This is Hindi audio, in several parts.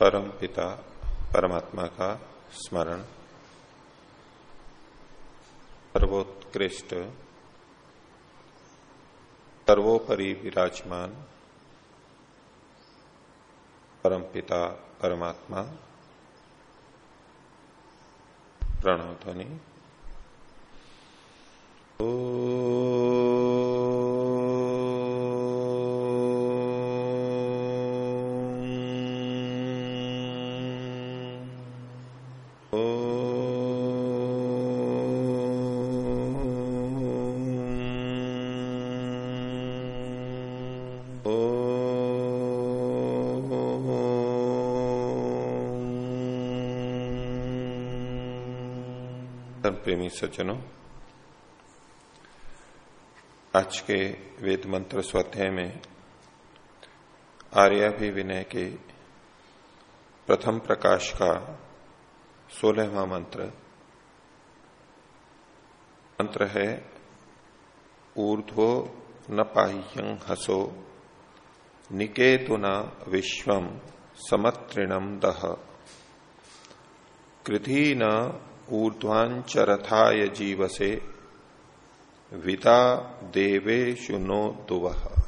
परम पिता परमात्मा का स्मरण। सर्वोत्कृष्ट सर्वोपरि विराजमान परम पिता परमात्मा। प्रणव ध्वनि प्रेमी सज्जनों, आज के वेद मंत्र स्वाध्याय में आर्याभिविनय के प्रथम प्रकाश का सोलहवा मंत्र। मंत्र है, ऊर्ध्वो न पाह्यं हसो, निकेतुना विश्वम समत्रिणम दह। कृधि न ऊर्ध्वांचरथाय जीवसे, विता देवे शुनो दुवह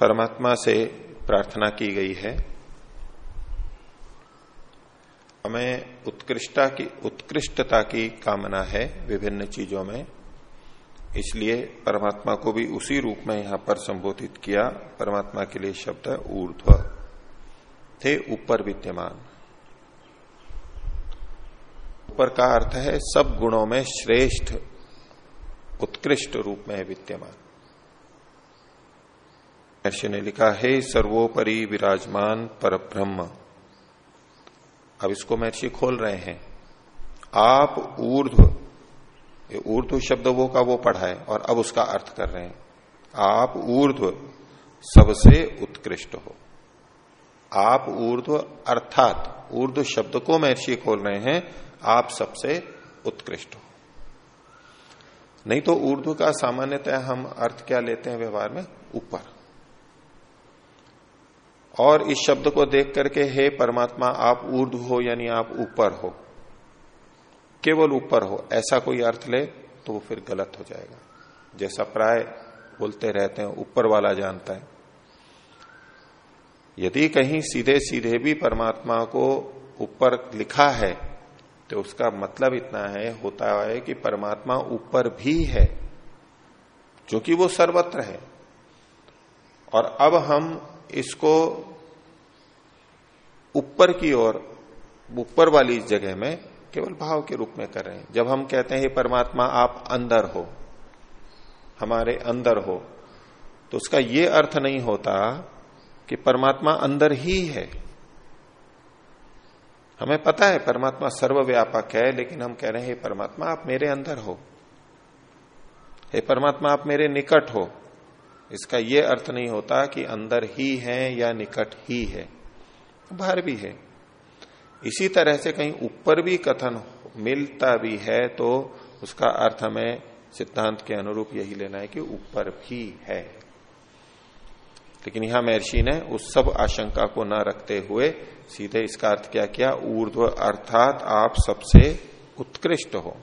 परमात्मा से प्रार्थना की गई है। हमें उत्कृष्टता की उत्कृष्टता की कामना है विभिन्न चीज़ों में। इसलिए परमात्मा को भी उसी रूप में यहाँ पर संबोधित किया। परमात्मा के लिए शब्द ऊर्ध्व थे, ऊपर विद्यमान। ऊपर का अर्थ है, सब गुणों में श्रेष्ठ, उत्कृष्ट रूप में विद्यमान। महर्षि ने लिखा, है सर्वोपरि विराजमान पर ब्रह्म अब इसको महर्षि खोल रहे हैं। आप ऊर्ध्व ऊर्ध्व शब्द वो का वो पढ़ा है और अब उसका अर्थ कर रहे हैं। आप ऊर्ध्व, सबसे उत्कृष्ट हो। आप ऊर्ध्व, अर्थात ऊर्ध्व शब्द को महर्षि खोल रहे हैं आप सबसे उत्कृष्ट हो। नहीं तो उर्दू का सामान्यतः हम अर्थ क्या लेते हैं व्यवहार में? ऊपर। और इस शब्द को देख करके, हे परमात्मा, आप ऊर्ध हो, यानी आप ऊपर हो। केवल ऊपर हो। ऐसा कोई अर्थ ले तो वो फिर गलत हो जाएगा। जैसा प्राय बोलते रहते हैं, ऊपर वाला जानता है। यदि कहीं सीधे सीधे भी परमात्मा को ऊपर लिखा है तो उसका मतलब इतना है, होता है कि परमात्मा ऊपर भी है, जो कि वो सर्वत्र है। और अब हम इसको ऊपर की ओर, ऊपर वाली जगह में केवल भाव के रूप में कर रहे हैं। जब हम कहते हैं परमात्मा, आप अंदर हो, हमारे अंदर हो तो उसका ये अर्थ नहीं होता कि परमात्मा अंदर ही है। हमें पता है परमात्मा सर्वव्यापक है, लेकिन हम कह रहे हैं, हे परमात्मा, आप मेरे अंदर हो। हे परमात्मा, आप मेरे निकट हो। इसका यह अर्थ नहीं होता कि अंदर ही है या निकट ही है। बाहर भी है। इसी तरह से कहीं ऊपर भी कथन मिलता भी है तो उसका अर्थ हमें सिद्धांत के अनुरूप यही लेना है कि ऊपर भी है। लेकिन यहाँ महर्षि ने उस सब आशंका को न रखते हुए सीधे इसका अर्थ क्या किया? ऊर्ध्व अर्थात आप सबसे उत्कृष्ट हो।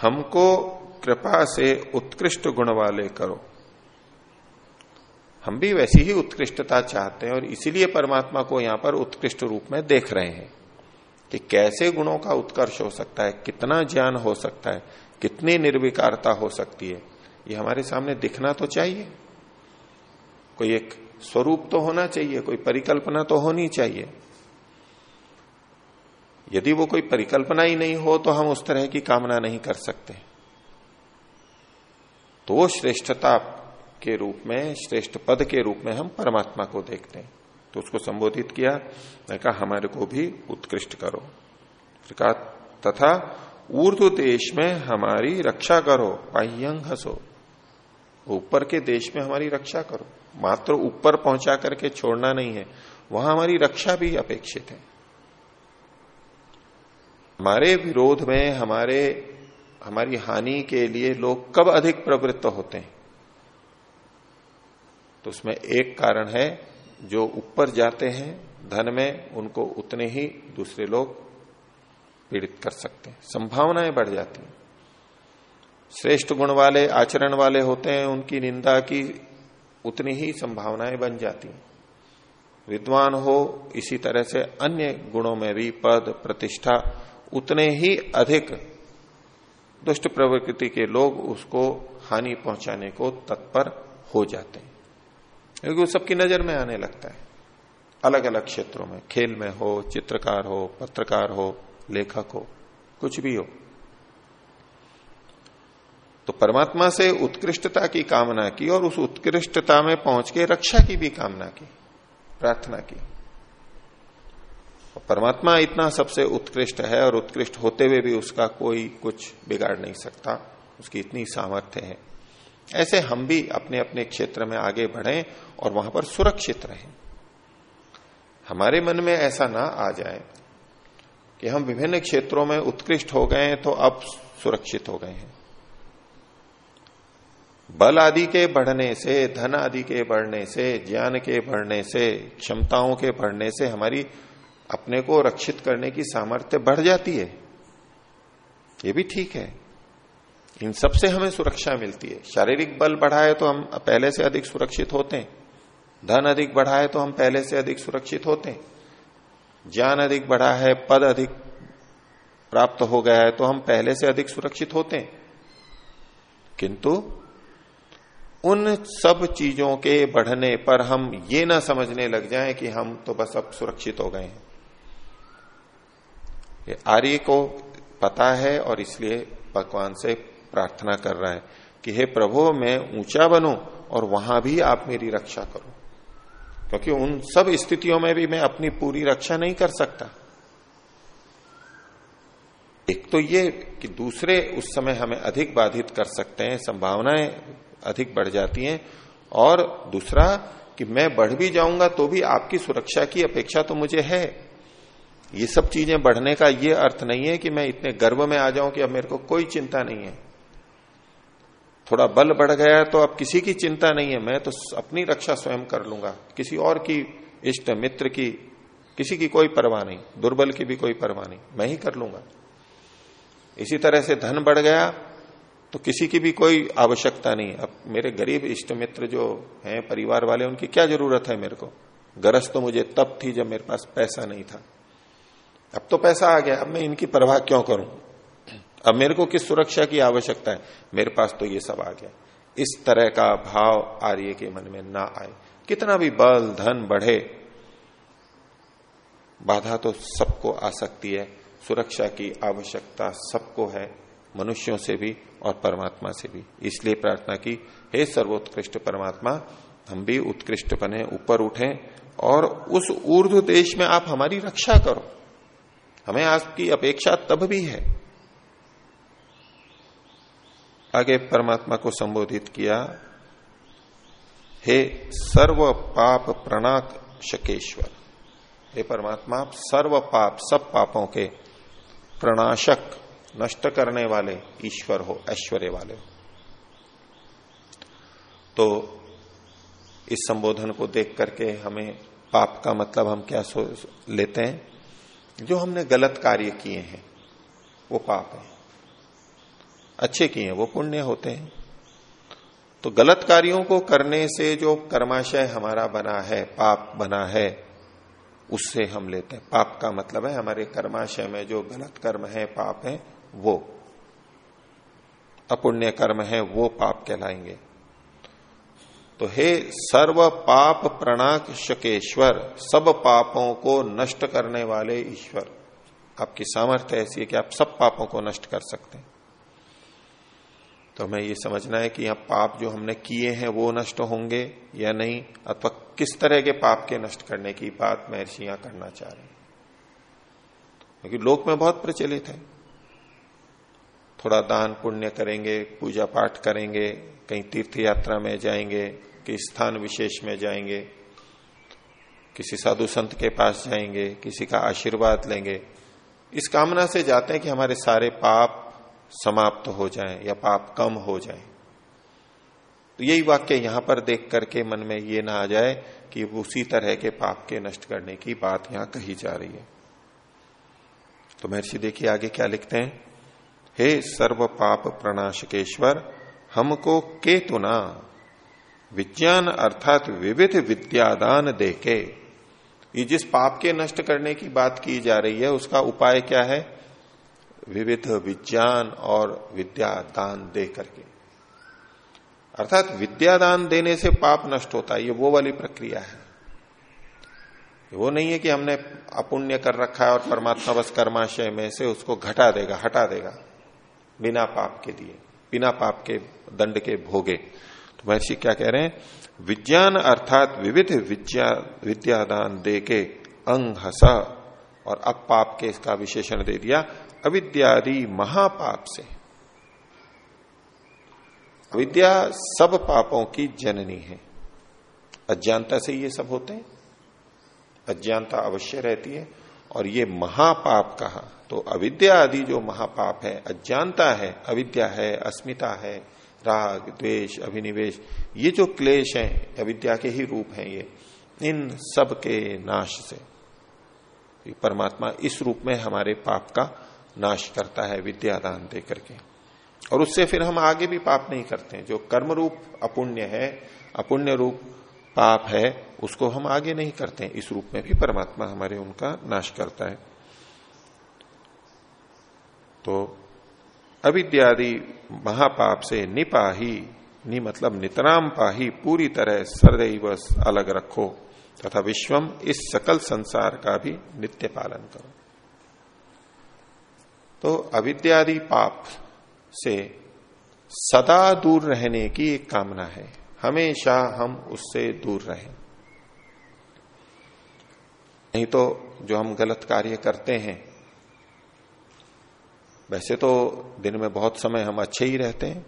हमको कृपा से उत्कृष्ट गुण वाले करो। हम भी वैसी ही उत्कृष्टता चाहते हैं और इसीलिए परमात्मा को यहाँ पर उत्कृष्ट रूप में देख रहे हैं कि कैसे गुणों का उत्कर्ष हो सकता है, कितना ज्ञान हो सकता है, कितनी निर्विकारता हो सकती है। ये हमारे सामने दिखना तो चाहिए। कोई एक स्वरूप तो होना चाहिए, कोई परिकल्पना तो होनी चाहिए। यदि वो कोई परिकल्पना ही नहीं हो तो हम उस तरह की कामना नहीं कर सकते। तो वो श्रेष्ठता के रूप में, श्रेष्ठ पद के रूप में हम परमात्मा को देखते हैं। तो उसको संबोधित किया, मैं कहा, हमारे को भी उत्कृष्ट करो। कहा तथा ऊर्ध देश में हमारी रक्षा करो पाह्यंग हसो। ऊपर के देश में हमारी रक्षा करो। मात्र ऊपर पहुँचा करके छोड़ना नहीं है, वहाँ हमारी रक्षा भी अपेक्षित है। हमारे विरोध में, हमारे, हमारी हानि के लिए लोग कब अधिक प्रवृत्त होते हैं? तो उसमें एक कारण है, जो ऊपर जाते हैं, धन में, उनको उतने ही दूसरे लोग पीड़ित कर सकते हैं। संभावनाएँ बढ़ जाती हैं। श्रेष्ठ गुण वाले, आचरण वाले होते हैं, उनकी निंदा की उतनी ही संभावनाएँ बन जाती हैं। विद्वान हो, इसी तरह से अन्य गुणों में भी पद, प्रतिष्ठा, उतने ही अधिक दुष्ट प्रवृत्ति के लोग उसको हानि पहुँचाने को तत्पर हो जाते हैं। क्योंकि वो सबकी नज़र में आने लगता है। अलग अलग क्षेत्रों में, खेल में हो, चित्रकार हो, पत्रकार हो, लेखक हो, कुछ भी हो। तो परमात्मा से उत्कृष्टता की कामना की और उस उत्कृष्टता में पहुँच के रक्षा की भी कामना की, प्रार्थना की। परमात्मा इतना सबसे उत्कृष्ट है और उत्कृष्ट होते हुए भी उसका कोई कुछ बिगाड़ नहीं सकता, उसकी इतनी सामर्थ्य है। ऐसे हम भी अपने अपने क्षेत्र में आगे बढ़ें और वहाँ पर सुरक्षित रहें। हमारे मन में ऐसा ना आ जाए कि हम विभिन्न क्षेत्रों में उत्कृष्ट हो गए हैं तो अब सुरक्षित हो गए हैं। बल आदि के बढ़ने से, धन आदि के बढ़ने से, ज्ञान के बढ़ने से, क्षमताओं के बढ़ने से हमारी अपने को रक्षित करने की सामर्थ्य बढ़ जाती है। ये भी ठीक है। इन सबसे हमें सुरक्षा मिलती है। शारीरिक बल बढ़ा है तो हम पहले से अधिक सुरक्षित होते हैं। धन अधिक बढ़ा है तो हम पहले से अधिक सुरक्षित होते हैं। ज्ञान अधिक बढ़ा है, पद अधिक प्राप्त हो गया है तो हम पहले से अधिक सुरक्षित होते हैं। किंतु उन सब चीज़ों के बढ़ने पर हम ये ना समझने लग जाएँ कि हम तो बस अब सुरक्षित हो गए हैं। आर्य को पता है और इसलिए भगवान से प्रार्थना कर रहा है कि हे प्रभु, मैं ऊँचा बनूं और वहाँ भी आप मेरी रक्षा करो। क्योंकि उन सब स्थितियों में भी मैं अपनी पूरी रक्षा नहीं कर सकता। एक तो ये कि दूसरे उस समय हमें अधिक बाधित कर सकते हैं संभावनाएँ अधिक बढ़ जाती हैं। और दूसरा कि मैं बढ़ भी जाऊँगा तो भी आपकी सुरक्षा की अपेक्षा तो मुझे है। ये सब चीज़ें बढ़ने का ये अर्थ नहीं है कि मैं इतने गर्व में आ जाऊँ कि अब मेरे को कोई चिंता नहीं है। थोड़ा बल बढ़ गया तो अब किसी की चिंता नहीं है। मैं तो अपनी रक्षा स्वयं कर लूँगा। किसी और की इष्ट मित्र की, किसी की कोई परवाह नहीं। दुर्बल की भी कोई परवाह नहीं। मैं ही कर लूँगा। इसी तरह से धन बढ़ गया। तो किसी की भी कोई आवश्यकता नहीं अब मेरे गरीब इष्ट मित्र जो हैं, परिवार वाले, उनकी क्या ज़रूरत है मेरे को? गरज तो मुझे तब थी जब मेरे पास पैसा नहीं था। अब तो पैसा आ गया, अब मैं इनकी परवाह क्यों करूँ? अब मेरे को किस सुरक्षा की आवश्यकता है? मेरे पास तो ये सब आ गया। इस तरह का भाव आर्य के मन में ना आए। कितना भी बल, धन बढ़े, बाधा तो सबको आ सकती है। सुरक्षा की आवश्यकता सबको है। मनुष्यों से भी और परमात्मा से भी। इसलिए प्रार्थना की, हे सर्वोत्कृष्ट परमात्मा, हम भी उत्कृष्ट बने, ऊपर उठें और उस ऊर्ध देश में आप हमारी रक्षा करो। हमें आपकी अपेक्षा तब भी है। आगे परमात्मा को संबोधित किया, हे सर्व पाप प्रणाक शकेश्वर, हे परमात्मा, आप सर्व पाप, सब पापों के प्रणाशक नष्ट करने वाले ईश्वर हो, ऐश्वर्य वाले हो। तो इस संबोधन को देख करके हमें पाप का मतलब हम क्या लेते हैं? जो हमने गलत कार्य किए हैं, वो पाप है। अच्छे किए हैं, वो पुण्य होते हैं। तो गलत कार्यों को करने से जो कर्माशय हमारा बना है, पाप बना है, उससे हम लेते हैं। पाप का मतलब है हमारे कर्माशय में जो गलत कर्म है, पाप है वो, अपुण्य कर्म है, वो पाप कहलाएँगे। तो हे सर्व पाप प्रणाक शकेश्वर, सब पापों को नष्ट करने वाले ईश्वर, आपकी सामर्थ्य ऐसी है कि आप सब पापों को नष्ट कर सकते हैं। तो हमें ये समझना है कि यहाँ पाप जो हमने किए हैं, वो नष्ट होंगे या नहीं, अथवा किस तरह के पाप के नष्ट करने की बात महर्षि यहाँ करना चाह रहे हैं। क्योंकि लोक में बहुत प्रचलित है। थोड़ा दान पुण्य करेंगे, पूजा पाठ करेंगे, कहीं तीर्थ यात्रा में जाएँगे कि स्थान विशेष में जाएँगे, किसी साधु संत के पास जाएँगे, किसी का आशीर्वाद लेंगे। इस कामना से जाते हैं कि हमारे सारे पाप समाप्त हो जाएँ या पाप कम हो जाएँ। तो यही वाक्य यहाँ पर देख करके मन में ये ना आ जाए कि उसी तरह के पाप के नष्ट करने की बात यहाँ कही जा रही है। तो महर्षि देखिए आगे क्या लिखते हैं? हे सर्व पाप प्रणाशकेश्वर, हमको केतुना। विज्ञान अर्थात विविध विद्यादान देके। ये जिस पाप के नष्ट करने की बात की जा रही है, उसका उपाय क्या है? विविध विज्ञान और विद्या दान दे करके। अर्थात विद्यादान देने से पाप नष्ट होता है, ये वो वाली प्रक्रिया है। वो नहीं है कि हमने अपुण्य कर रखा है और परमात्मा बस कर्माशय में से उसको घटा देगा, हटा देगा। बिना पाप के दिए बिना पाप के दंड के भोगे। तो महर्षि क्या कह रहे हैं? विज्ञान अर्थात विविध विद्या विद्यादान दे के अंग हसा और अब पाप के इसका विशेषण दे दिया, अविद्यादि महापाप से। विद्या सब पापों की जननी है। अज्ञानता से ये सब होते हैं। अज्ञानता अवश्य रहती है और ये महापाप कहा? तो अविद्या आदि जो महापाप है, अज्ञानता है, अविद्या है, अस्मिता है, राग, द्वेष, अभिनिवेश, ये जो क्लेश हैं, अविद्या के ही रूप हैं ये, इन सब के नाश से। परमात्मा इस रूप में हमारे पाप का नाश करता है, विद्यादान दे करके। और उससे फिर हम आगे भी पाप नहीं करते जो कर्म रूप अपुण्य है, अपुण्य रूप पाप है, उसको हम आगे नहीं करते इस रूप में भी परमात्मा हमारे उनका नाश करता है। तो अविद्यादि महापाप से निपाही, नि मतलब नितराम पाही, पूरी तरह सदैव अलग रखो, तथा विश्वम इस सकल संसार का भी नित्य पालन करो। तो अविद्यादि पाप से सदा दूर रहने की एक कामना है। हमेशा हम उससे दूर रहें। नहीं तो जो हम गलत कार्य करते हैं वैसे तो दिन में बहुत समय हम अच्छे ही रहते हैं।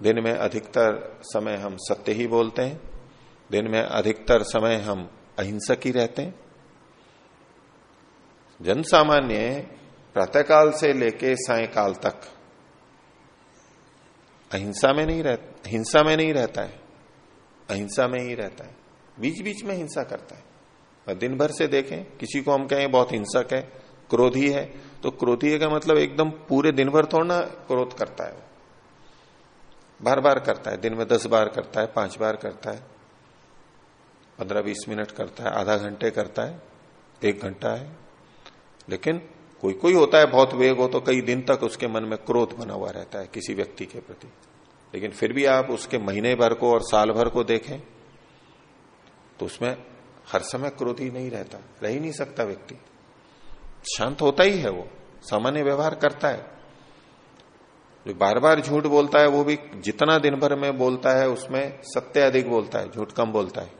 दिन में अधिकतर समय हम सत्य ही बोलते हैं। दिन में अधिकतर समय हम अहिंसक ही रहते हैं। जन सामान्य प्रातःकाल से लेके सायकाल तक अहिंसा में नहीं रहता हिंसा में नहीं रहता है। अहिंसा में ही रहता है। बीच बीच में हिंसा करता है। दिन भर से देखें, किसी को हम कहें, बहुत हिंसक है, क्रोधी है तो क्रोधी का मतलब एकदम पूरे दिन भर थोड़ा ना क्रोध करता है बार बार करता है, दिन में दस बार करता है, पाँच बार करता है, पंद्रह बीस मिनट करता है, आधा घंटे करता है, एक घंटा है। लेकिन कोई कोई होता है बहुत वेग हो तो कई दिन तक उसके मन में क्रोध बना हुआ रहता है किसी व्यक्ति के प्रति। लेकिन फिर भी आप उसके महीने भर को और साल भर को देखें तो उसमें हर समय क्रोधी नहीं रहता, रह ही नहीं सकता व्यक्ति। शांत होता ही है वो, सामान्य व्यवहार करता है। जो बार बार झूठ बोलता है, वो भी जितना दिन भर में बोलता है, उसमें सत्य अधिक बोलता है, झूठ कम बोलता है।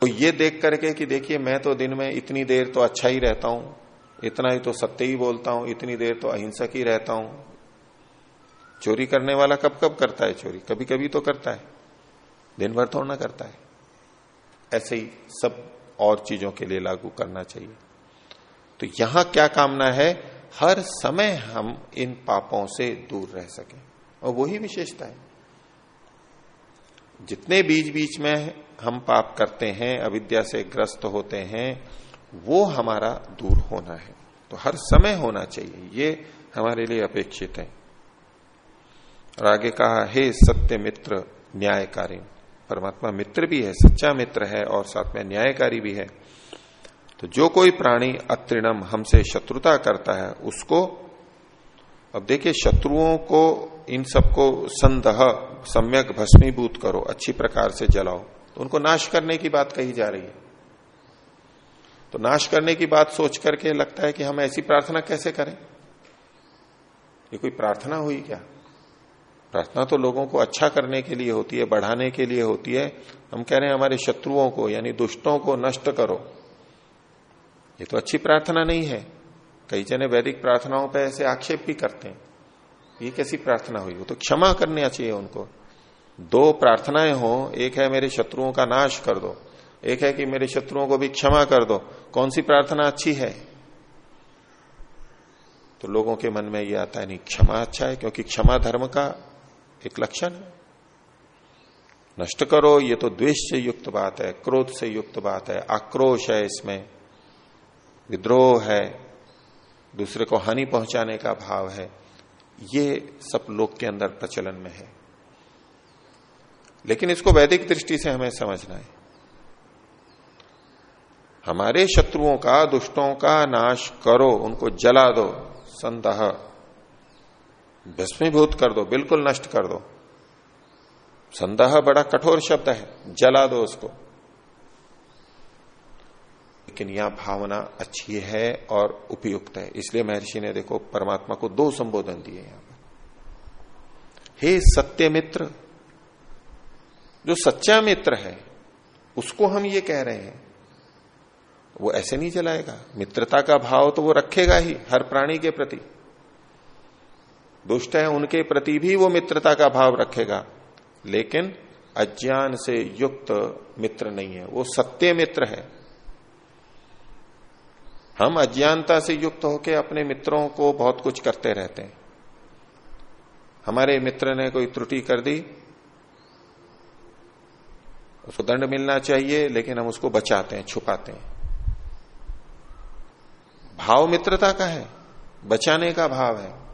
तो ये देख करके कि देखिए, मैं तो दिन में इतनी देर तो अच्छा ही रहता हूँ, इतना ही तो सत्य ही बोलता हूँ, इतनी देर तो अहिंसक ही रहता हूँ। चोरी करने वाला कब कब करता है चोरी? कभी कभी तो करता है। दिन भर थोड़ा ना करता है। ऐसे ही सब और चीज़ों के लिए लागू करना चाहिए। तो यहाँ क्या कामना है? हर समय हम इन पापों से दूर रह सके। और वही विशेषता है। जितने बीच बीच में हम पाप करते हैं, अविद्या से ग्रस्त होते हैं, वो हमारा दूर होना है। तो हर समय होना चाहिए। ये हमारे लिए अपेक्षित है। और आगे कहा, हे सत्य मित्र न्यायकारी परमात्मा मित्र भी है, सच्चा मित्र है और साथ में न्यायकारी भी है। तो जो कोई प्राणी अत्रिणम हमसे शत्रुता करता है, उसको, अब देखिए, शत्रुओं को, इन सबको संदह, सम्यक भस्मीभूत करो, अच्छी प्रकार से जलाओ। तो उनको नाश करने की बात कही जा रही है। तो नाश करने की बात सोच करके लगता है कि हम ऐसी प्रार्थना कैसे करें? ये कोई प्रार्थना हुई क्या? प्रार्थना तो लोगों को अच्छा करने के लिए होती है, बढ़ाने के लिए होती है। हम कह रहे हैं, हमारे शत्रुओं को, यानी दुष्टों को नष्ट करो। ये तो अच्छी प्रार्थना नहीं है। कई जने वैदिक प्रार्थनाओं पर ऐसे आक्षेप भी करते हैं। ये कैसी प्रार्थना हुई? वो तो क्षमा करना चाहिए उनको। दो प्रार्थनाएँ हो, एक है मेरे शत्रुओं का नाश कर दो, एक है कि मेरे शत्रुओं को भी क्षमा कर दो। कौन सी प्रार्थना अच्छी है? तो लोगों के मन में ये आता है, नहीं, क्षमा अच्छा है, क्योंकि क्षमा धर्म का एक लक्षण है। नष्ट करो, ये तो द्वेष से युक्त बात है, क्रोध से युक्त बात है, आक्रोश है इसमें, विद्रोह है, दूसरे को हानि पहुँचाने का भाव है, ये सब लोग के अंदर प्रचलन में है। लेकिन इसको वैदिक दृष्टि से हमें समझना है। हमारे शत्रुओं का, दुष्टों का नाश करो, उनको जला दो संदह भस्मीभूत कर दो, बिल्कुल नष्ट कर दो। संदह बड़ा कठोर शब्द है, जला दो उसको। लेकिन यह भावना अच्छी है और उपयुक्त है। इसलिए महर्षि ने देखो, परमात्मा को दो संबोधन दिए यहाँ पर। हे सत्य मित्र जो सच्चा मित्र है, उसको हम ये कह रहे हैं, वो ऐसे नहीं जलाएगा। मित्रता का भाव तो वो रखेगा ही, हर प्राणी के प्रति। दुष्ट है, उनके प्रति भी वो मित्रता का भाव रखेगा। लेकिन अज्ञान से युक्त मित्र नहीं है, वो सत्य मित्र है। हम अज्ञानता से युक्त होकर अपने मित्रों को बहुत कुछ करते रहते हैं। हमारे मित्र ने कोई त्रुटि कर दी, उसको दंड मिलना चाहिए, लेकिन हम उसको बचाते हैं, छुपाते हैं। भाव मित्रता का है, बचाने का भाव है।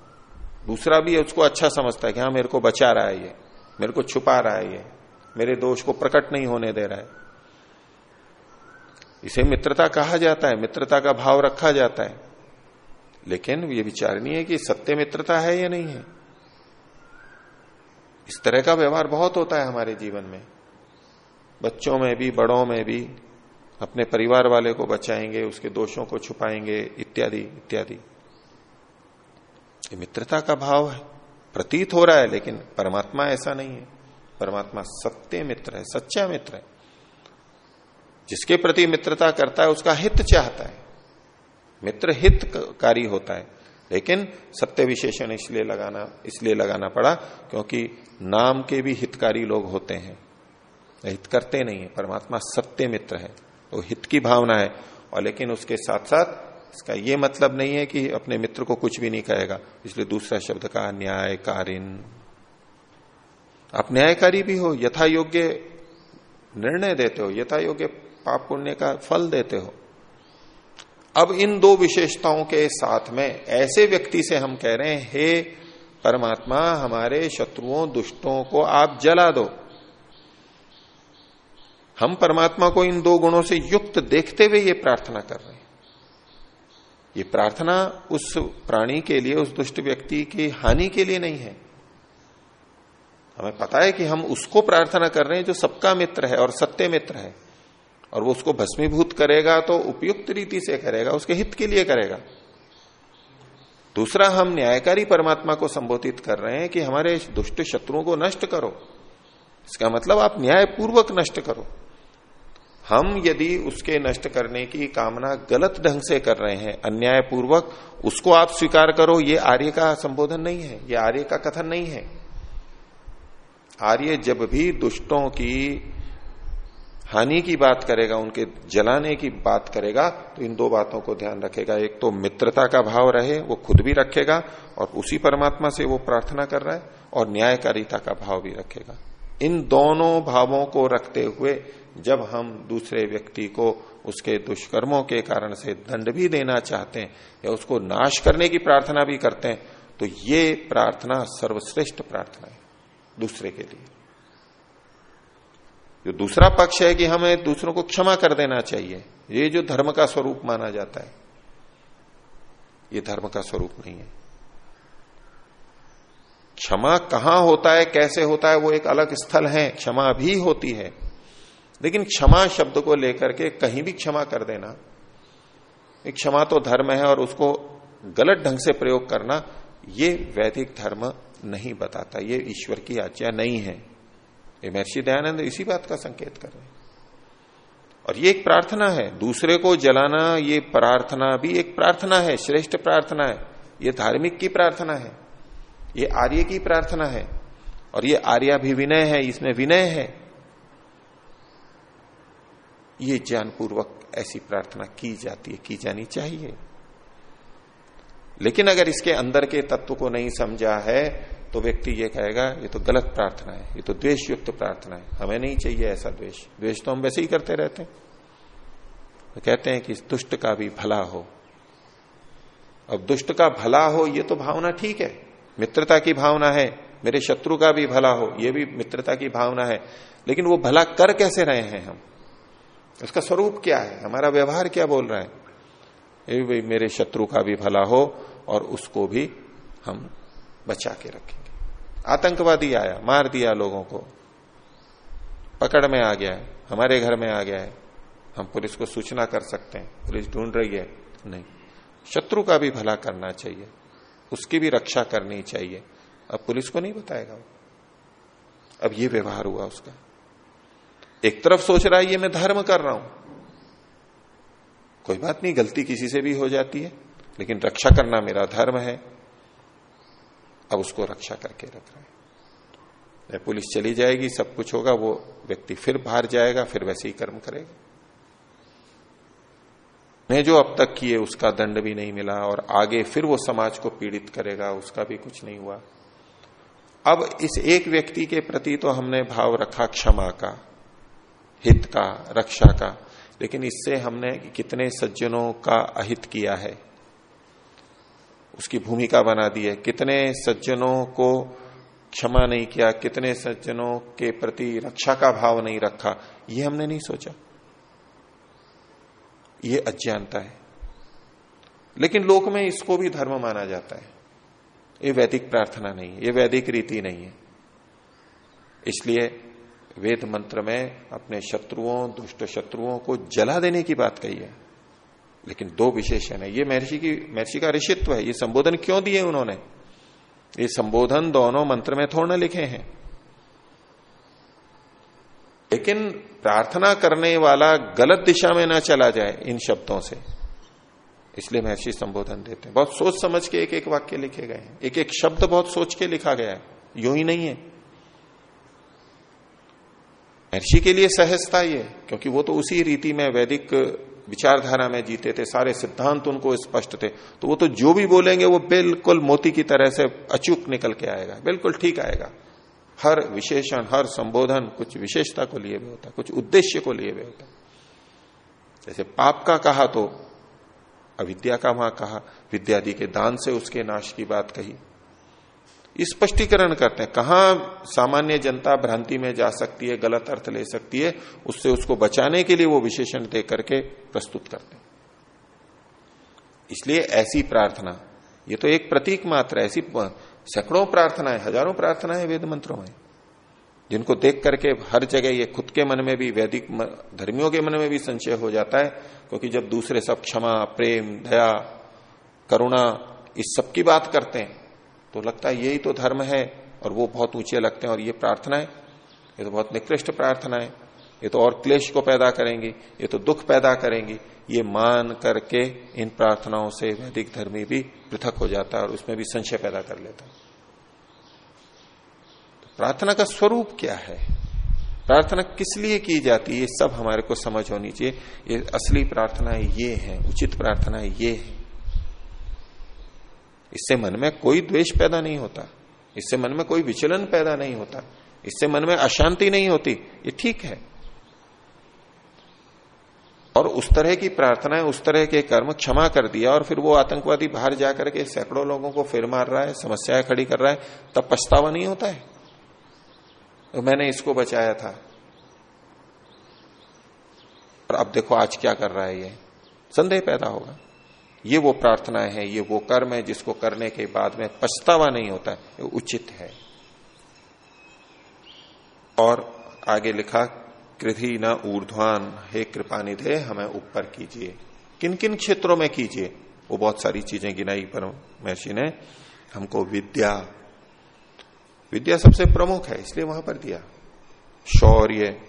दूसरा भी उसको अच्छा समझता है कि हाँ मेरे को बचा रहा है ये, मेरे को छुपा रहा है ये, मेरे दोष को प्रकट नहीं होने दे रहा है। इसे मित्रता कहा जाता है, मित्रता का भाव रखा जाता है। लेकिन ये विचारणीय है कि सत्य मित्रता है या नहीं है। इस तरह का व्यवहार बहुत होता है हमारे जीवन में। बच्चों में भी, बड़ों में भी, अपने परिवार वाले को बचाएँगे, उसके दोषों को छुपाएँगे, इत्यादि इत्यादि। ये मित्रता का भाव है। प्रतीत हो रहा है, लेकिन परमात्मा ऐसा नहीं है। परमात्मा सत्य मित्र है, सच्चा मित्र है। जिसके प्रति मित्रता करता है, उसका हित चाहता है। मित्र हितकारी होता है। लेकिन सत्य विशेषण इसलिए लगाना इसलिए लगाना पड़ा क्योंकि नाम के भी हितकारी लोग होते हैं। हित करते नहीं है। परमात्मा सत्य मित्र है। वो तो हित की भावना है। और लेकिन उसके साथ साथ इसका ये मतलब नहीं है कि अपने मित्र को कुछ भी नहीं कहेगा। इसलिए दूसरा शब्द का न्यायकारिन। आप न्यायकारी भी हो यथा योग्य निर्णय देते हो यथा योग्य पाप पुण्य का फल देते हो। अब इन दो विशेषताओं के साथ में ऐसे व्यक्ति से हम कह रहे हैं, हे परमात्मा, हमारे शत्रुओं, दुष्टों को आप जला दो। हम परमात्मा को इन दो गुणों से युक्त देखते हुए ये प्रार्थना कर रहे हैं। ये प्रार्थना उस प्राणी के लिए, उस दुष्ट व्यक्ति की हानि के लिए नहीं है। हमें पता है कि हम उसको प्रार्थना कर रहे हैं जो सबका मित्र है और सत्य मित्र है। और वो उसको भस्मीभूत करेगा तो उपयुक्त रीति से करेगा, उसके हित के लिए करेगा। दूसरा, हम न्यायकारी परमात्मा को संबोधित कर रहे हैं कि हमारे दुष्ट शत्रुओं को नष्ट करो। इसका मतलब आप न्यायपूर्वक नष्ट करो। हम यदि उसके नष्ट करने की कामना गलत ढंग से कर रहे हैं अन्याय पूर्वक उसको आप स्वीकार करो, ये आर्य का संबोधन नहीं है, ये आर्य का कथन नहीं है। आर्य जब भी दुष्टों की हानि की बात करेगा, उनके जलाने की बात करेगा तो इन दो बातों को ध्यान रखेगा। एक तो मित्रता का भाव रहे, वो खुद भी रखेगा, और उसी परमात्मा से वो प्रार्थना कर रहा है, और न्यायकारिता का भाव भी रखेगा। इन दोनों भावों को रखते हुए जब हम दूसरे व्यक्ति को उसके दुष्कर्मों के कारण से दंड भी देना चाहते हैं या उसको नाश करने की प्रार्थना भी करते हैं तो ये प्रार्थना सर्वश्रेष्ठ प्रार्थना है दूसरे के लिए। जो दूसरा पक्ष है कि हमें दूसरों को क्षमा कर देना चाहिए, ये जो धर्म का स्वरूप माना जाता है, ये धर्म का स्वरूप नहीं है। क्षमा कहाँ होता है, कैसे होता है, वो एक अलग स्थल है, क्षमा भी होती है। लेकिन क्षमा शब्द को लेकर के कहीं भी क्षमा कर देना क्षमा तो धर्म है और उसको गलत ढंग से प्रयोग करना, ये वैदिक धर्म नहीं बताता, ये ईश्वर की आज्ञा नहीं है। ये महर्षि दयानंद इसी बात का संकेत कर रहे हैं। और ये एक प्रार्थना है, दूसरे को जलाना, ये प्रार्थना भी एक प्रार्थना है, श्रेष्ठ प्रार्थना है, ये धार्मिक की प्रार्थना है। ये आर्य की प्रार्थना है और ये आर्याभिविनय है, इसमें विनय है। ये ज्ञानपूर्वक ऐसी प्रार्थना की जाती है, की जानी चाहिए। लेकिन अगर इसके अंदर के तत्व को नहीं समझा है तो व्यक्ति ये कहेगा, ये तो गलत प्रार्थना है, ये तो द्वेष युक्त प्रार्थना है। हमें नहीं चाहिए ऐसा द्वेष। द्वेष तो हम वैसे ही करते रहते हैं। तो कहते हैं कि इस दुष्ट का भी भला हो। अब दुष्ट का भला हो, ये तो भावना ठीक है। मित्रता की भावना है, मेरे शत्रु का भी भला हो, ये भी मित्रता की भावना है, लेकिन वो भला कर कैसे रहे हैं हम? उसका स्वरूप क्या है? हमारा व्यवहार क्या बोल रहा है? ये भी मेरे शत्रु का भी भला हो और उसको भी हम बचा के रखेंगे। आतंकवादी आया, मार दिया लोगों को। पकड़ में आ गया है, हमारे घर में आ गया है। हम पुलिस को सूचना कर सकते हैं, पुलिस ढूंढ रही है। नहीं, शत्रु का भी भला करना चाहिए। उसकी भी रक्षा करनी चाहिए। अब पुलिस को नहीं बताएगा वो। अब ये व्यवहार हुआ उसका। एक तरफ़ सोच रहा है, ये मैं धर्म कर रहा हूँ। कोई बात नहीं, गलती किसी से भी हो जाती है, लेकिन रक्षा करना मेरा धर्म है। अब उसको रक्षा करके रख रहा है। पुलिस चली जाएगी, सब कुछ होगा, वो व्यक्ति फिर बाहर जाएगा, फिर वैसे ही कर्म करेगा। ने जो अब तक किए, उसका दंड भी नहीं मिला और आगे फिर वो समाज को पीड़ित करेगा, उसका भी कुछ नहीं हुआ। अब इस एक व्यक्ति के प्रति तो हमने भाव रखा क्षमा का, हित का, रक्षा का, लेकिन इससे हमने कितने सज्जनों का अहित किया है। उसकी भूमिका बना दी है। कितने सज्जनों को क्षमा नहीं किया, कितने सज्जनों के प्रति रक्षा का भाव नहीं रखा, ये हमने नहीं सोचा। ये अज्ञानता है। लेकिन लोक में इसको भी धर्म माना जाता है। ये वैदिक प्रार्थना नहीं है, ये वैदिक रीति नहीं है। इसलिए वेद मंत्र में अपने शत्रुओं, दुष्ट शत्रुओं को जला देने की बात कही है। लेकिन दो विशेषण है। ये महर्षि की, महर्षि का ऋषित्व है। ये संबोधन क्यों दिए उन्होंने? ये संबोधन दोनों मंत्र में थोड़ा लिखे हैं। लेकिन प्रार्थना करने वाला गलत दिशा में ना चला जाए इन शब्दों से। इसलिए महर्षि संबोधन देते हैं। बहुत सोच समझ के एक एक वाक्य लिखे गए हैं। एक एक शब्द बहुत सोच के लिखा गया है। यू ही नहीं है। महर्षि के लिए सहजता ये, क्योंकि वो तो उसी रीति में वैदिक विचारधारा में जीते थे, सारे सिद्धांत उनको स्पष्ट थे। तो वो तो जो भी बोलेंगे, वो बिल्कुल मोती की तरह से अचूक निकल के आएगा। बिल्कुल ठीक आएगा। हर विशेषण, हर संबोधन कुछ विशेषता को लिए हुए होता है, कुछ उद्देश्य को लिए हुए होता है। जैसे पाप का कहा तो अविद्या का वहाँ कहा, विद्यादि के दान से उसके नाश की बात कही। स्पष्टीकरण करते हैं, कहाँ सामान्य जनता भ्रांति में जा सकती है, गलत अर्थ ले सकती है, उससे उसको बचाने के लिए वो विशेषण दे करके प्रस्तुत करते हैं। इसलिए ऐसी प्रार्थना, ये तो एक प्रतीक मात्र ऐसी सैकड़ों प्रार्थनाएँ, हज़ारों प्रार्थनाएँ वेद मंत्रों में। जिनको देख करके हर जगह ये खुद के मन में भी, वैदिक धर्मियों के मन में भी संशय हो जाता है, क्योंकि जब दूसरे सब क्षमा, प्रेम, दया, करुणा, इस सब की बात करते हैं तो लगता है यही तो धर्म है, और वो बहुत ऊँचे लगते हैं, और ये प्रार्थनाएँ, ये तो बहुत निकृष्ट प्रार्थना है ये तो और क्लेश को पैदा करेंगी, ये तो दुख पैदा करेंगी। ये मान करके इन प्रार्थनाओं से वैदिक धर्मी भी पृथक हो जाता है और उसमें भी संशय पैदा कर लेता तो प्रार्थना का स्वरूप क्या है? प्रार्थना किस लिए की जाती है? ये सब हमारे को समझ होनी चाहिए। ये असली प्रार्थना ये है, उचित प्रार्थना ये है। इससे मन में कोई द्वेष पैदा नहीं होता। इससे मन में कोई विचलन पैदा नहीं होता। इससे मन में अशांति नहीं होती। ये ठीक है। और उस तरह की प्रार्थनाएँ, उस तरह के कर्म क्षमा कर दिया और फिर वो आतंकवादी बाहर जाकर के सैकड़ों लोगों को फिर मार रहा है, समस्याएँ खड़ी कर रहा है, तब पछतावा नहीं होता है? तो मैंने इसको बचाया था। और अब देखो आज क्या कर रहा है ये। संदेह पैदा होगा। ये वो प्रार्थना है, ये वो कर्म है जिसको करने के बाद में पछतावा नहीं होता, ये उचित है। और आगे लिखा कृधि न ऊर्ध्वान। हे कृपा निधे हमें ऊपर कीजिए। किन किन क्षेत्रों में कीजिए? वो बहुत सारी चीज़ें गिनाई पर महर्षि ने। हमको विद्या। विद्या सबसे प्रमुख है, इसलिए वहाँ पर दिया। शौर्य।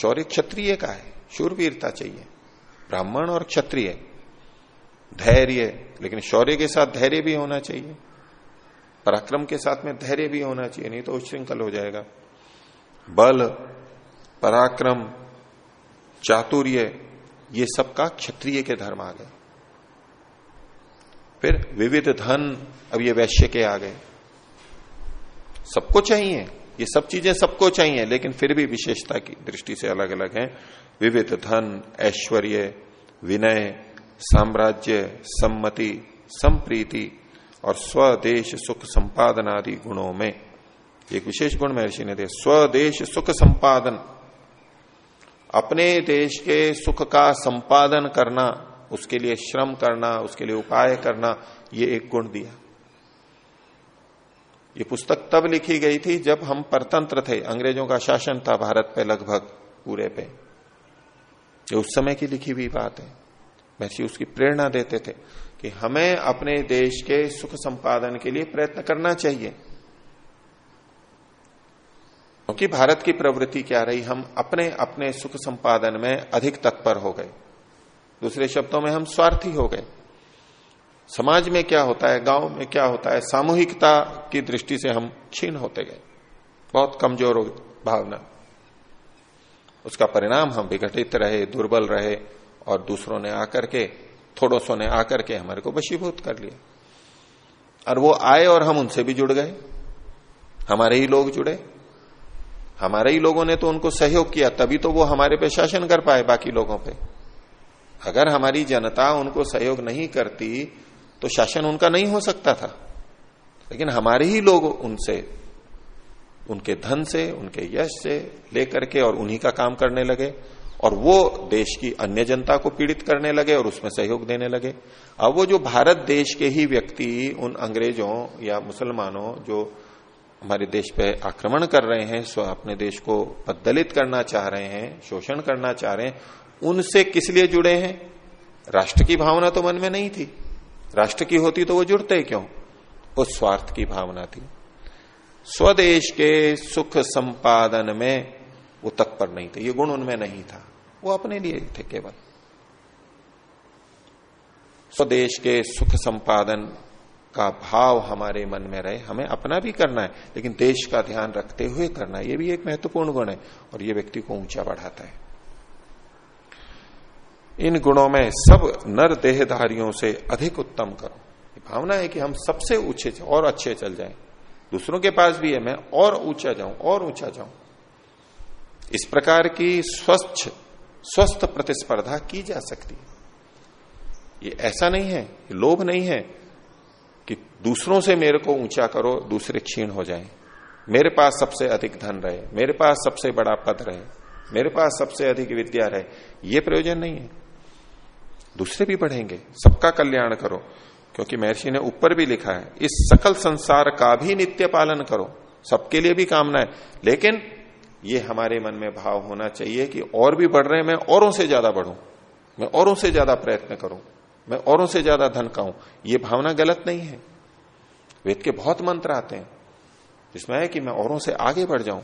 शौर्य क्षत्रिय का है, शूरवीरता चाहिए। ब्राह्मण और क्षत्रिय। धैर्य, लेकिन शौर्य के साथ धैर्य भी होना चाहिए। पराक्रम के साथ में धैर्य भी होना चाहिए, नहीं तो उच्छृंखल हो जाएगा। बल। पराक्रम, चातुर्य, ये सबका क्षत्रिय के धर्म आ गए। फिर विविध धन, अब ये वैश्य के आ गए। सबको चाहिए, ये सब चीज़ें सबको चाहिए, लेकिन फिर भी विशेषता की दृष्टि से अलग अलग है। विविध धन, ऐश्वर्य, विनय, साम्राज्य, सम्मति, संप्रीति और स्वदेश सुख संपादन आदि गुणों में। एक विशेष गुण महर्षि ने दिया, स्वदेश सुख संपादन। अपने देश के सुख का संपादन करना, उसके लिए श्रम करना, उसके लिए उपाय करना, ये एक गुण दिया। ये पुस्तक तब लिखी गई थी जब हम परतंत्र थे। अंग्रेज़ों का शासन था भारत पे लगभग पूरे पे। ये उस समय की लिखी हुई बात है। महर्षि उसकी प्रेरणा देते थे कि हमें अपने देश के सुख संपादन के लिए प्रयत्न करना चाहिए। क्योंकि भारत की प्रवृत्ति क्या रही? हम अपने अपने सुख संपादन में अधिक तत्पर हो गए। दूसरे शब्दों में हम स्वार्थी हो गए। समाज में क्या होता है? गाँव में क्या होता है? सामूहिकता की दृष्टि से हम क्षीण होते गए। बहुत कमज़ोर हो भावना। उसका परिणाम हम विघटित रहे, दुर्बल रहे और दूसरों ने आकर के थोड़ो सो ने आकर के हमारे को वशीभूत कर लिया। और वो आए और हम उनसे भी जुड़ गए। हमारे ही लोग जुड़े। हमारे ही लोगों ने तो उनको सहयोग किया, तभी तो वो हमारे पे शासन कर पाए बाकी लोगों पे। अगर हमारी जनता उनको सहयोग नहीं करती तो शासन उनका नहीं हो सकता था। लेकिन हमारे ही लोग उनसे, उनके धन से, उनके यश से लेकर के और उन्हीं का काम करने लगे और वो देश की अन्य जनता को पीड़ित करने लगे और उसमें सहयोग देने लगे। अब वो जो भारत देश के ही व्यक्ति, उन अंग्रेज़ों या मुसलमानों जो हमारे देश पे आक्रमण कर रहे हैं स्व अपने देश को बदलित करना चाह रहे हैं, शोषण करना चाह रहे हैं, उनसे किस लिए जुड़े हैं? राष्ट्र की भावना तो मन में नहीं थी। राष्ट्र की होती तो वो जुड़ते क्यों? उस स्वार्थ की भावना थी। स्वदेश के सुख संपादन में वो तत्पर नहीं थे। ये गुण उनमें नहीं था। वो अपने लिए थे केवल। स्वदेश के सुख संपादन का भाव हमारे मन में रहे, हमें अपना भी करना है, लेकिन देश का ध्यान रखते हुए करना है, ये भी एक महत्वपूर्ण गुण है, और ये व्यक्ति को ऊँचा बढ़ाता है। इन गुणों में सब नर देहधारियों से अधिक उत्तम करो। भावना है कि हम सबसे ऊँचे और अच्छे चल जाएँ। दूसरों के पास भी है, मैं और ऊँचा जाऊँ, और ऊँचा जाऊँ। इस प्रकार की स्वच्छ, स्वस्थ प्रतिस्पर्धा की जा सकती है। ये ऐसा नहीं है लोभ नहीं है कि दूसरों से मेरे को ऊँचा करो, दूसरे क्षीण हो जाएँ। मेरे पास सबसे अधिक धन रहे, मेरे पास सबसे बड़ा पद रहे, मेरे पास सबसे अधिक विद्या रहे, ये प्रयोजन नहीं है। दूसरे भी बढ़ेंगे, सबका कल्याण करो, क्योंकि महर्षि ने ऊपर भी लिखा है, इस सकल संसार का भी नित्य पालन करो, सबके लिए भी कामना है। लेकिन ये हमारे मन में भाव होना चाहिए कि और भी बढ़ रहे हैं, मैं औरों से ज़्यादा बढ़ू, मैं औरों से ज़्यादा प्रयत्न करूँ। मैं औरों से ज़्यादा धन काऊं ये भावना गलत नहीं है। वेद के बहुत मंत्र आते हैं, जिसमें है कि मैं औरों से आगे बढ़ जाऊँ।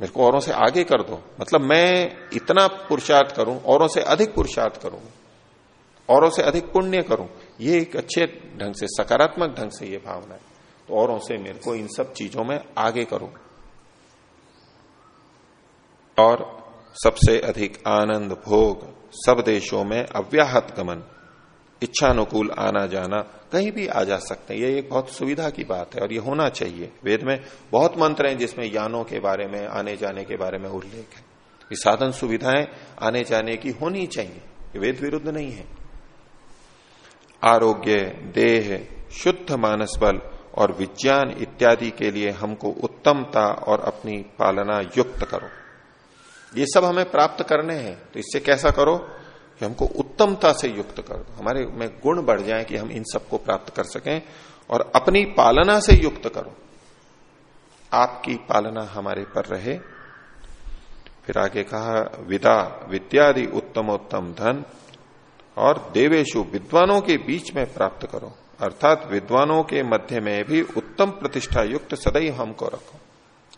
मेरे को औरों से आगे कर दो। मतलब मैं इतना पुरुषार्थ करूँ, औरों से अधिक पुरुषार्थ करूँ, औरों से अधिक पुण्य करूँ। ये एक अच्छे ढंग से, सकारात्मक ढंग से ये भावना है। तो औरों से मेरे को इन सब चीज़ों में आगे करूँ। और सबसे अधिक आनंद, भोग, सब देशों में अव्याहत गमन। इच्छानुकूल आना जाना कहीं भी आ जा सकते हैं। ये एक बहुत सुविधा की बात है और ये होना चाहिए। वेद में बहुत मंत्र हैं जिसमें यानों के बारे में, आने जाने के बारे में उल्लेख है। ये साधन सुविधाएँ आने जाने की होनी चाहिए। वेद विरुद्ध नहीं है। आरोग्य, देह, शुद्ध मानस बल और विज्ञान इत्यादि के लिए हमको उत्तमता और अपनी पालना युक्त करो। ये सब हमें प्राप्त करने हैं। तो इससे कैसा करो कि हमको उत्तमता से युक्त कर दो। हमारे में गुण बढ़ जाए कि हम इन सबको प्राप्त कर सकें और अपनी पालना से युक्त करो। आपकी पालना हमारे पर रहे। फिर आगे कहा, विदा, विद्यादि उत्तमोत्तम धन और देवेशु विद्वानों के बीच में प्राप्त करो। अर्थात विद्वानों के मध्य में भी उत्तम प्रतिष्ठा युक्त सदैव हमको रखो।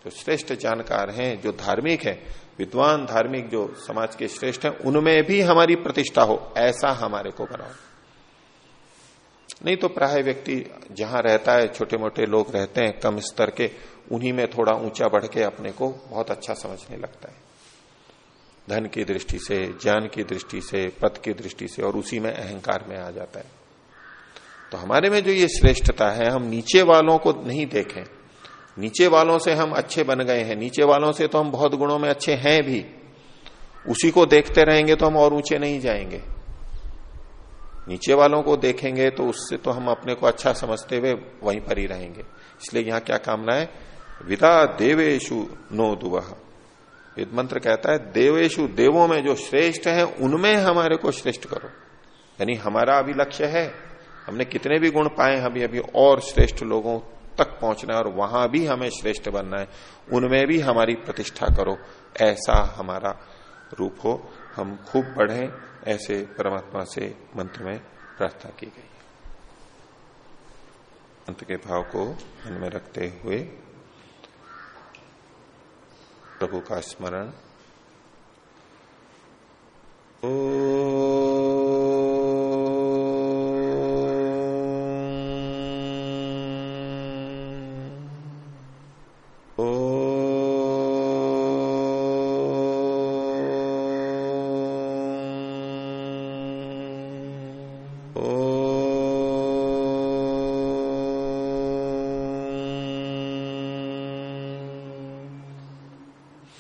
जो श्रेष्ठ जानकार हैं, जो धार्मिक है, विद्वान धार्मिक जो समाज के श्रेष्ठ हैं, उनमें भी हमारी प्रतिष्ठा हो, ऐसा हमारे को बनाओ नहीं तो प्राय व्यक्ति जहाँ रहता है छोटे मोटे लोग रहते हैं, कम स्तर के, उन्हीं में थोड़ा ऊँचा बढ़ के अपने को बहुत अच्छा समझने लगता है। धन की दृष्टि से, ज्ञान की दृष्टि से, पद की दृष्टि से, और उसी में अहंकार में आ जाता है। तो हमारे में जो ये श्रेष्ठता है, हम नीचे वालों को नहीं देखें। नीचे वालों से हम अच्छे बन गए हैं, नीचे वालों से तो हम बहुत गुणों में अच्छे हैं भी। उसी को देखते रहेंगे तो हम और ऊँचे नहीं जाएँगे। नीचे वालों को देखेंगे तो उससे तो हम अपने को अच्छा समझते हुए वहीं पर ही रहेंगे। इसलिए यहाँ क्या कामना है? विदा देवेशु नो दुवह वेद मंत्र कहता है देवेशु देवों में जो श्रेष्ठ है, उनमें हमारे को श्रेष्ठ करो। यानी हमारा अभी लक्ष्य है, हमने कितने भी गुण पाए अभी अभी और श्रेष्ठ लोगों तक पहुँचना है और वहाँ भी हमें श्रेष्ठ बनना है। उनमें भी हमारी प्रतिष्ठा करो। ऐसा हमारा रूप हो। हम खूब बढ़े, ऐसे परमात्मा से मंत्र में प्रार्थना की गई। अंत के भाव को मन में रखते हुए प्रभु का स्मरण। ओ